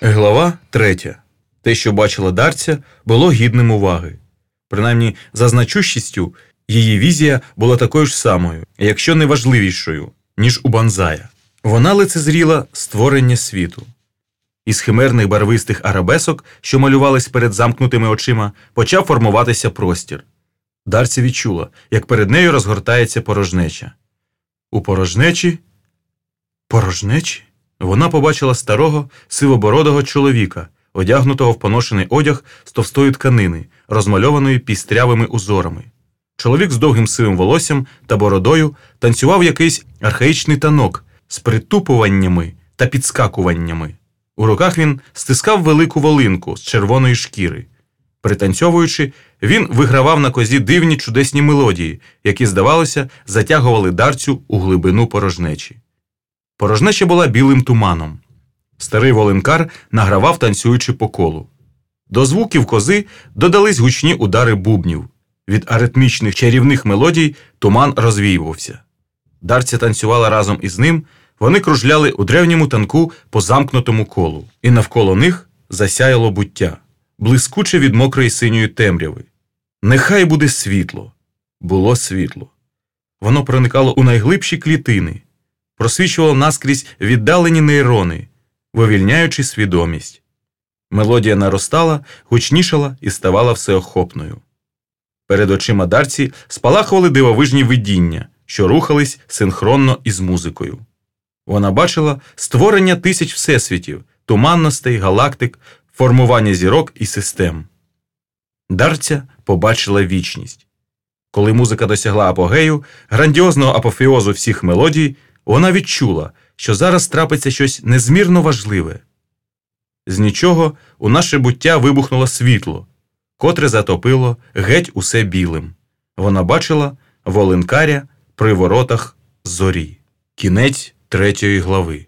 Глава третя. Те, що бачила Дарця, було гідним уваги. Принаймні, за значущістю, її візія була такою ж самою, якщо не важливішою, ніж у Банзая. Вона лицезріла створення світу. Із химерних барвистих арабесок, що малювались перед замкнутими очима, почав формуватися простір. Дарця відчула, як перед нею розгортається порожнеча. У порожнечі. Порожнечі? Вона побачила старого сивобородого чоловіка, одягнутого в поношений одяг з товстої тканини, розмальованої пістрявими узорами. Чоловік з довгим сивим волоссям та бородою танцював якийсь архаїчний танок з притупуваннями та підскакуваннями. У руках він стискав велику волинку з червоної шкіри. Пританцьовуючи, він вигравав на козі дивні чудесні мелодії, які, здавалося, затягували дарцю у глибину порожнечі. Порожнеча була білим туманом. Старий волинкар награвав, танцюючи по колу. До звуків кози додались гучні удари бубнів. Від аритмічних чарівних мелодій туман розвіювався. Дарця танцювала разом із ним, вони кружляли у древньому танку по замкнутому колу, і навколо них засяяло буття, блискуче від мокрої синьої темряви. Нехай буде світло. Було світло. Воно проникало у найглибші клітини, просвічувало наскрізь віддалені нейрони, вивільняючи свідомість. Мелодія наростала, гучнішала і ставала всеохопною. Перед очима дарці спалахували дивовижні видіння, що рухались синхронно із музикою. Вона бачила створення тисяч всесвітів, туманностей, галактик, формування зірок і систем. Дарця побачила вічність. Коли музика досягла апогею, грандіозного апофеозу всіх мелодій, вона відчула, що зараз трапиться щось незмірно важливе. З нічого у наше буття вибухнуло світло, котре затопило геть усе білим. Вона бачила волинкаря при воротах зорі. Кінець третьої глави.